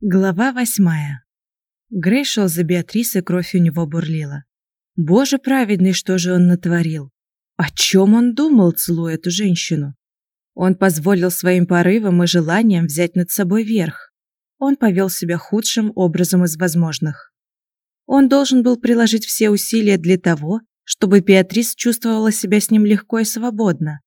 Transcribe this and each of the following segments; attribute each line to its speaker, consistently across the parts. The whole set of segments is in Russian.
Speaker 1: Глава восьмая. Грей шел за Беатрисой, кровь у него бурлила. Боже праведный, что же он натворил? О чем он думал, целуя эту женщину? Он позволил своим порывам и желаниям взять над собой верх. Он повел себя худшим образом из возможных. Он должен был приложить все усилия для того, чтобы Беатрис чувствовала себя с ним легко и свободно,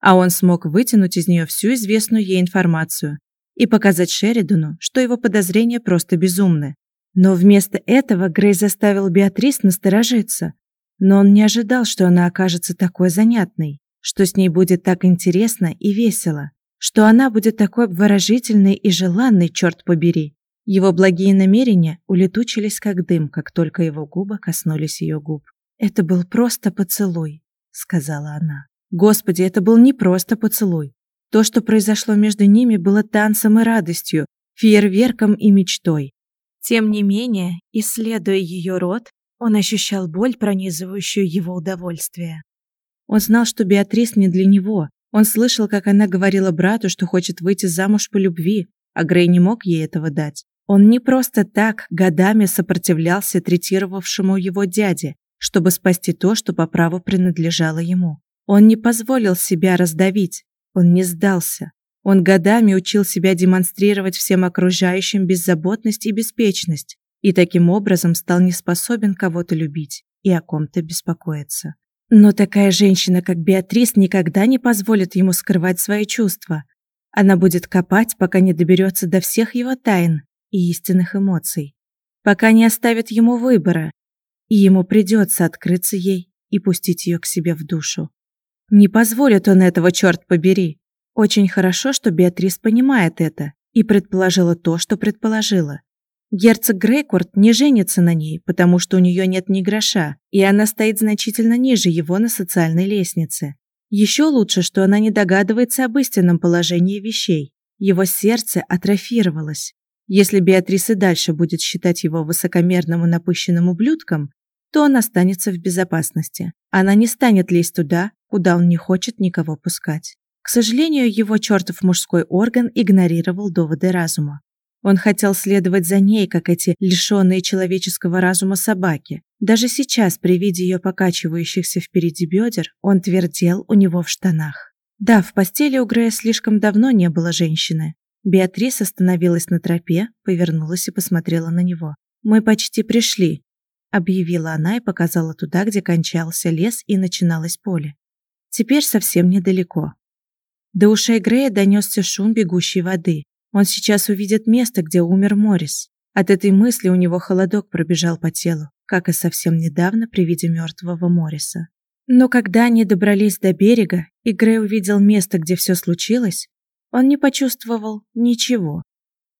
Speaker 1: а он смог вытянуть из нее всю известную ей информацию, и показать Шеридану, что его подозрения просто безумны. Но вместо этого Грей заставил Беатрис насторожиться. Но он не ожидал, что она окажется такой занятной, что с ней будет так интересно и весело, что она будет такой обворожительной и желанной, черт побери. Его благие намерения улетучились как дым, как только его губы коснулись ее губ. «Это был просто поцелуй», — сказала она. «Господи, это был не просто поцелуй. То, что произошло между ними, было танцем и радостью, фейерверком и мечтой. Тем не менее, исследуя ее рот, он ощущал боль, пронизывающую его удовольствие. Он знал, что Беатрис не для него. Он слышал, как она говорила брату, что хочет выйти замуж по любви, а Грей не мог ей этого дать. Он не просто так годами сопротивлялся третировавшему его дяде, чтобы спасти то, что по праву принадлежало ему. Он не позволил себя раздавить, он не сдался. Он годами учил себя демонстрировать всем окружающим беззаботность и беспечность, и таким образом стал не способен кого-то любить и о ком-то беспокоиться. Но такая женщина, как Беатрис, никогда не позволит ему скрывать свои чувства. Она будет копать, пока не доберется до всех его тайн и истинных эмоций, пока не оставит ему выбора, и ему придется открыться ей и пустить ее к себе в душу. Не позволит он этого, черт побери. Очень хорошо, что Беатрис понимает это и предположила то, что предположила. Герцог Грейкорт не женится на ней, потому что у нее нет ни гроша, и она стоит значительно ниже его на социальной лестнице. Еще лучше, что она не догадывается об истинном положении вещей. Его сердце атрофировалось. Если Беатрис и дальше будет считать его высокомерным и напыщенным ублюдком, то он останется в безопасности. Она не станет лезть туда, куда он не хочет никого пускать. К сожалению, его чертов мужской орган игнорировал доводы разума. Он хотел следовать за ней, как эти лишенные человеческого разума собаки. Даже сейчас, при виде ее покачивающихся впереди бедер, он твердел у него в штанах. Да, в постели у Грея слишком давно не было женщины. Беатрис остановилась на тропе, повернулась и посмотрела на него. «Мы почти пришли», — объявила она и показала туда, где кончался лес и начиналось поле. Теперь совсем недалеко. До ушей Грея донесся шум бегущей воды. Он сейчас увидит место, где умер Морис. От этой мысли у него холодок пробежал по телу, как и совсем недавно при виде мертвого Мориса. Но когда они добрались до берега, и Грей увидел место, где все случилось, он не почувствовал ничего.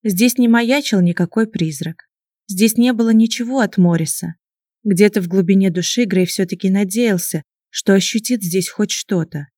Speaker 1: Здесь не маячил никакой призрак. Здесь не было ничего от Мориса. Где-то в глубине души Грей все-таки надеялся, что ощутит здесь хоть что-то.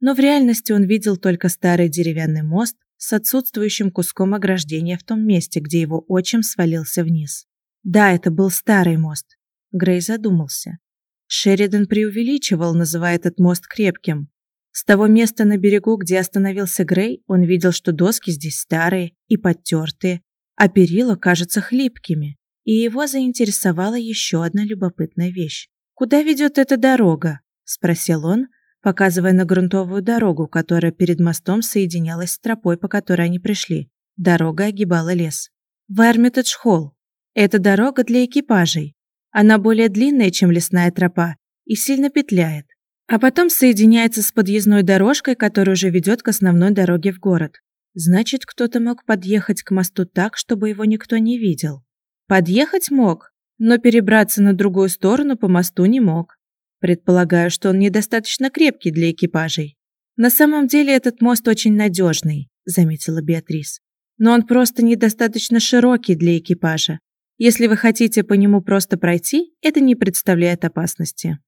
Speaker 1: Но в реальности он видел только старый деревянный мост с отсутствующим куском ограждения в том месте, где его отчим свалился вниз. Да, это был старый мост. Грей задумался. Шеридан преувеличивал, называя этот мост крепким. С того места на берегу, где остановился Грей, он видел, что доски здесь старые и подтертые, а перила кажутся хлипкими. И его заинтересовала еще одна любопытная вещь. Куда ведет эта дорога? спросил он, показывая на грунтовую дорогу, которая перед мостом соединялась с тропой, по которой они пришли. Дорога огибала лес. В Эрмитедж-холл. Это дорога для экипажей. Она более длинная, чем лесная тропа, и сильно петляет. А потом соединяется с подъездной дорожкой, которая уже ведет к основной дороге в город. Значит, кто-то мог подъехать к мосту так, чтобы его никто не видел. Подъехать мог, но перебраться на другую сторону по мосту не мог. Предполагаю, что он недостаточно крепкий для экипажей. На самом деле этот мост очень надежный, заметила Беатрис. Но он просто недостаточно широкий для экипажа. Если вы хотите по нему просто пройти, это не представляет опасности.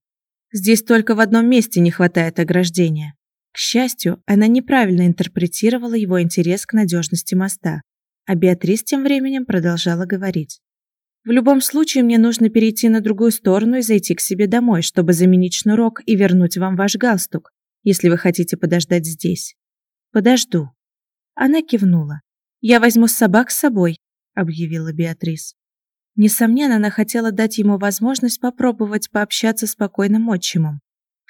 Speaker 1: Здесь только в одном месте не хватает ограждения. К счастью, она неправильно интерпретировала его интерес к надежности моста, а Беатрис тем временем продолжала говорить. В любом случае мне нужно перейти на другую сторону и зайти к себе домой, чтобы заменить шнурок и вернуть вам ваш галстук, если вы хотите подождать здесь. Подожду. Она кивнула. Я возьму собак с собой, объявила Беатрис. Несомненно, она хотела дать ему возможность попробовать пообщаться с покойным отчимом.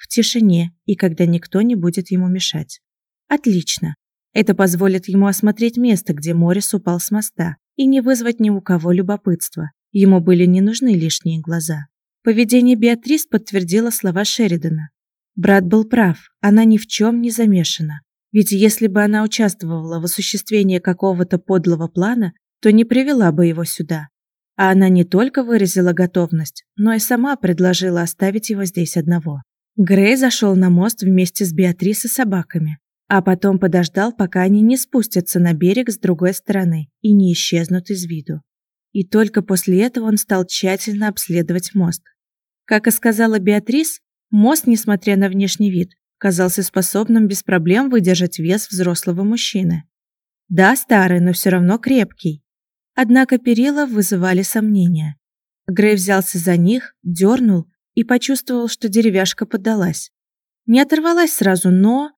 Speaker 1: В тишине и когда никто не будет ему мешать. Отлично. Это позволит ему осмотреть место, где Морис упал с моста, и не вызвать ни у кого любопытства. Ему были не нужны лишние глаза. Поведение Беатрис подтвердило слова Шеридана. Брат был прав, она ни в чем не замешана. Ведь если бы она участвовала в осуществлении какого-то подлого плана, то не привела бы его сюда. А она не только выразила готовность, но и сама предложила оставить его здесь одного. Грей зашел на мост вместе с Беатрис и собаками, а потом подождал, пока они не спустятся на берег с другой стороны и не исчезнут из виду. И только после этого он стал тщательно обследовать мост. Как и сказала Беатрис, мост, несмотря на внешний вид, казался способным без проблем выдержать вес взрослого мужчины. Да, старый, но все равно крепкий. Однако перила вызывали сомнения. Грей взялся за них, дернул и почувствовал, что деревяшка поддалась. Не оторвалась сразу, но...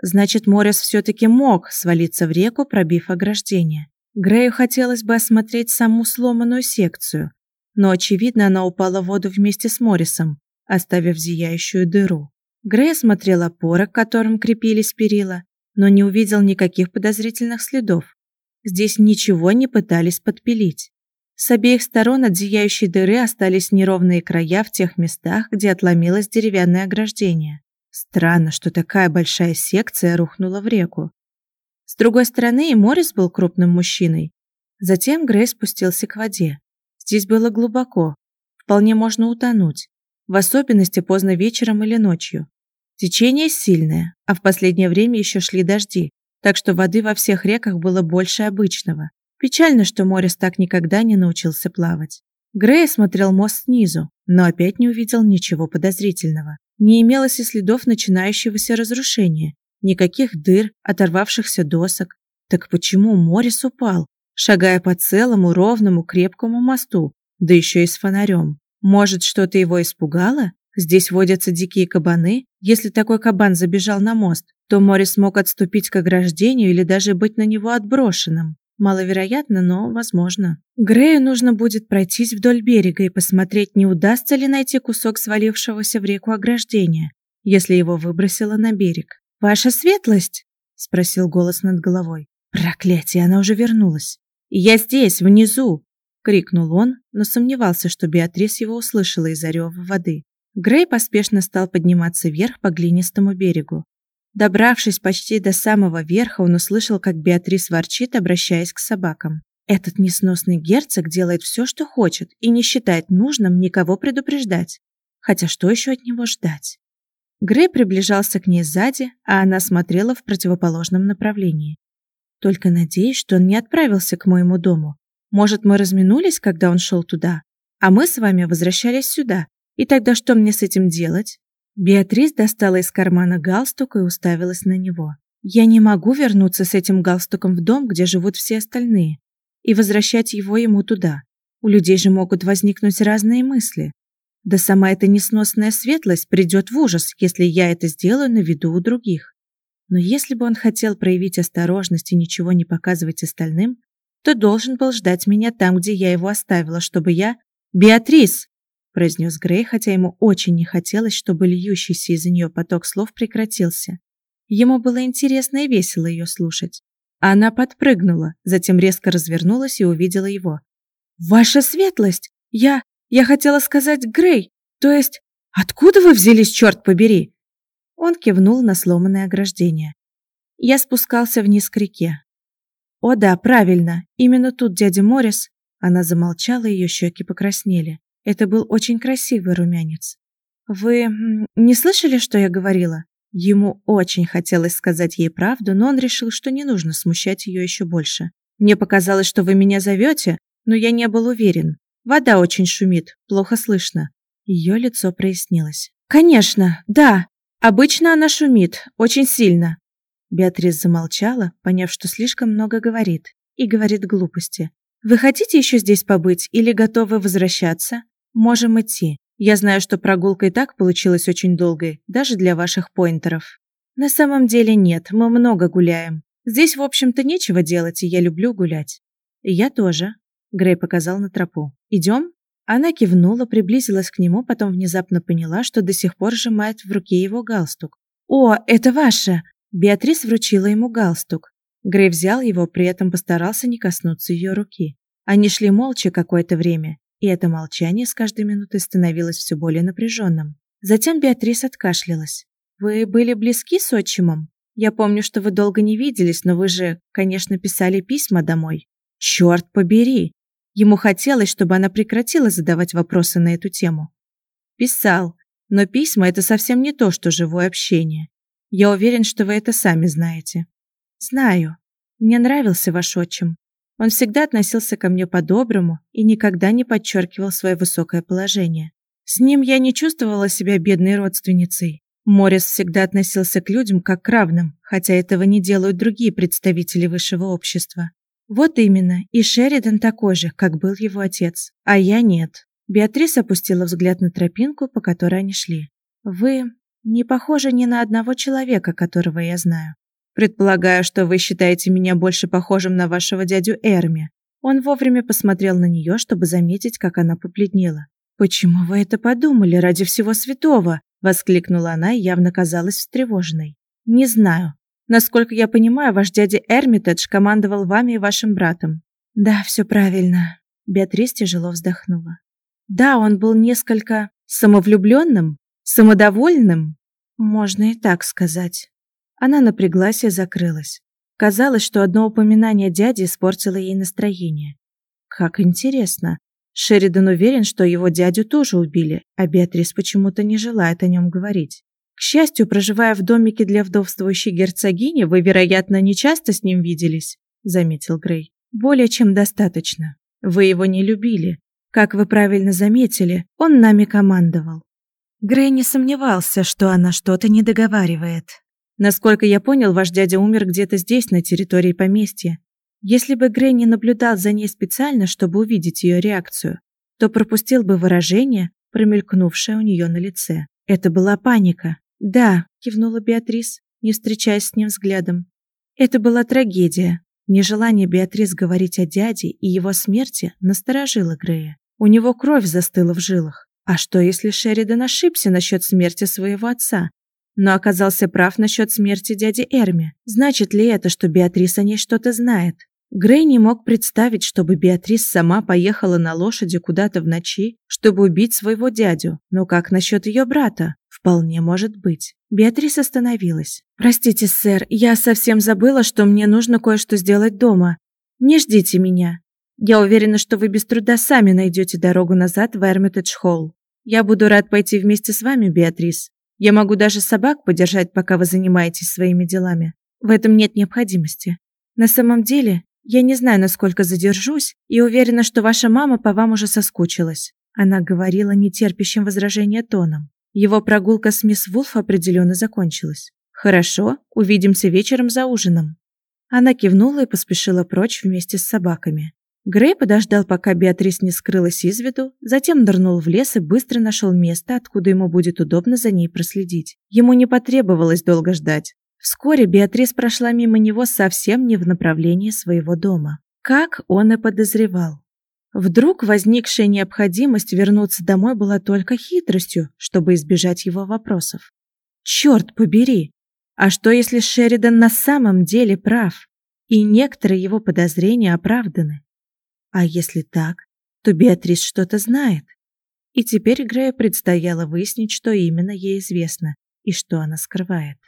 Speaker 1: Значит, Морис все-таки мог свалиться в реку, пробив ограждение. Грею хотелось бы осмотреть саму сломанную секцию, но, очевидно, она упала в воду вместе с Моррисом, оставив зияющую дыру. Грей осмотрел опоры, к которым крепились перила, но не увидел никаких подозрительных следов. Здесь ничего не пытались подпилить. С обеих сторон от зияющей дыры остались неровные края в тех местах, где отломилось деревянное ограждение. Странно, что такая большая секция рухнула в реку. С другой стороны, и Моррис был крупным мужчиной. Затем Грей спустился к воде. Здесь было глубоко. Вполне можно утонуть. В особенности поздно вечером или ночью. Течение сильное, а в последнее время еще шли дожди, так что воды во всех реках было больше обычного. Печально, что Морис так никогда не научился плавать. Грей смотрел мост снизу, но опять не увидел ничего подозрительного. Не имелось и следов начинающегося разрушения, никаких дыр, оторвавшихся досок. Так почему Морис упал, шагая по целому ровному крепкому мосту, да еще и с фонарем? Может, что-то его испугало? Здесь водятся дикие кабаны. Если такой кабан забежал на мост, то Морис мог отступить к ограждению или даже быть на него отброшенным. Маловероятно, но возможно. Грею нужно будет пройтись вдоль берега и посмотреть, не удастся ли найти кусок свалившегося в реку ограждения, если его выбросило на берег. «Ваша светлость?» – спросил голос над головой. «Проклятие, она уже вернулась!» «Я здесь, внизу!» – крикнул он, но сомневался, что Беатрис его услышала из-за рева воды. Грей поспешно стал подниматься вверх по глинистому берегу. Добравшись почти до самого верха, он услышал, как Беатрис ворчит, обращаясь к собакам. Этот несносный герцог делает все, что хочет, и не считает нужным никого предупреждать. Хотя что еще от него ждать? Грей приближался к ней сзади, а она смотрела в противоположном направлении. Только надеюсь, что он не отправился к моему дому. Может, мы разминулись, когда он шел туда, а мы с вами возвращались сюда, и тогда что мне с этим делать? Беатрис достала из кармана галстук и уставилась на него. Я не могу вернуться с этим галстуком в дом, где живут все остальные, и возвращать его ему туда. У людей же могут возникнуть разные мысли. Да сама эта несносная светлость придет в ужас, если я это сделаю на виду у других. Но если бы он хотел проявить осторожность и ничего не показывать остальным, то должен был ждать меня там, где я его оставила, чтобы я... «Беатрис!» Произнес Грей, хотя ему очень не хотелось, чтобы льющийся из нее поток слов прекратился. Ему было интересно и весело ее слушать. Она подпрыгнула, затем резко развернулась и увидела его. «Ваша светлость! Я... я хотела сказать Грей! То есть, откуда вы взялись, черт побери?» Он кивнул на сломанное ограждение. Я спускался вниз к реке. «О да, правильно, именно тут дядя Моррис...» Она замолчала, ее щеки покраснели. Это был очень красивый румянец. Вы не слышали, что я говорила? Ему очень хотелось сказать ей правду, но он решил, что не нужно смущать ее еще больше. Мне показалось, что вы меня зовете, но я не был уверен. Вода очень шумит, плохо слышно. Ее лицо прояснилось. Конечно, да. Обычно она шумит, очень сильно. Беатрис замолчала, поняв, что слишком много говорит, и говорит глупости. Вы хотите еще здесь побыть или готовы возвращаться? Можем идти. Я знаю, что прогулка и так получилась очень долгой, даже для ваших поинтеров. На самом деле нет, мы много гуляем. Здесь, в общем-то, нечего делать, и я люблю гулять. Я тоже. Грей показал на тропу. «Идем?» Она кивнула, приблизилась к нему, потом внезапно поняла, что до сих пор сжимает в руке его галстук. «О, это ваше!» Беатрис вручила ему галстук. Грей взял его, при этом постарался не коснуться ее руки. Они шли молча какое-то время, и это молчание с каждой минутой становилось все более напряженным. Затем Беатрис откашлялась. «Вы были близки с отчимом? Я помню, что вы долго не виделись, но вы же, конечно, писали письма домой. Черт побери! Ему хотелось, чтобы она прекратила задавать вопросы на эту тему. Писал, но письма – это совсем не то, что живое общение. Я уверен, что вы это сами знаете. Знаю. Мне нравился ваш отчим. Он всегда относился ко мне по-доброму и никогда не подчеркивал свое высокое положение. С ним я не чувствовала себя бедной родственницей. Морис всегда относился к людям как к равным, хотя этого не делают другие представители высшего общества. Вот именно, и Шеридан такой же, как был его отец, а я нет. Беатрис опустила взгляд на тропинку, по которой они шли. Вы не похожи ни на одного человека, которого я знаю. Предполагаю, что вы считаете меня больше похожим на вашего дядю Эрми. Он вовремя посмотрел на нее, чтобы заметить, как она побледнела. Почему вы это подумали ради всего святого? воскликнула она и явно казалась встревоженной. Не знаю, Насколько я понимаю, ваш дядя Эрмитедж командовал вами и вашим братом. Да, все правильно. Беатрис тяжело вздохнула. Да, он был несколько самовлюбленным, самодовольным, можно и так сказать. Она напряглась и закрылась. Казалось, что одно упоминание дяди испортило ей настроение. Как интересно. Шеридан уверен, что его дядю тоже убили, а Беатрис почему-то не желает о нем говорить. К счастью, проживая в домике для вдовствующей герцогини, вы, вероятно, не часто с ним виделись, заметил Грей. Более чем достаточно. Вы его не любили. Как вы правильно заметили, он нами командовал. Грей не сомневался, что она что-то не договаривает. Насколько я понял, ваш дядя умер где-то здесь, на территории поместья. Если бы Грей не наблюдал за ней специально, чтобы увидеть ее реакцию, то пропустил бы выражение, промелькнувшее у нее на лице. Это была паника. «Да», – кивнула Беатрис, не встречаясь с ним взглядом. «Это была трагедия». Нежелание Беатрис говорить о дяде и его смерти насторожило Грея. У него кровь застыла в жилах. А что, если Шеридан ошибся насчет смерти своего отца, но оказался прав насчет смерти дяди Эрми? Значит ли это, что Беатрис о ней что-то знает? Грей не мог представить, чтобы Беатрис сама поехала на лошади куда-то в ночи, чтобы убить своего дядю. Но как насчет ее брата? Вполне может быть. Беатрис остановилась. Простите, сэр, я совсем забыла, что мне нужно кое-что сделать дома. Не ждите меня. Я уверена, что вы без труда сами найдете дорогу назад в Эрмитедж-холл. Я буду рад пойти вместе с вами, Беатрис. Я могу даже собак подержать, пока вы занимаетесь своими делами. В этом нет необходимости. На самом деле, я не знаю, насколько задержусь, и уверена, что ваша мама по вам уже соскучилась. Она говорила нетерпящим возражения тоном. Его прогулка с мисс Вулф определенно закончилась. Хорошо, увидимся вечером за ужином. Она кивнула и поспешила прочь вместе с собаками. Грей подождал, пока Беатрис не скрылась из виду, затем нырнул в лес и быстро нашел место, откуда ему будет удобно за ней проследить. Ему не потребовалось долго ждать. Вскоре Беатрис прошла мимо него совсем не в направлении своего дома. Как он и подозревал. Вдруг возникшая необходимость вернуться домой была только хитростью, чтобы избежать его вопросов. Черт побери! А что, если Шеридан на самом деле прав, и некоторые его подозрения оправданы? А если так, то Беатрис что-то знает. И теперь Грею предстояло выяснить, что именно ей известно и что она скрывает.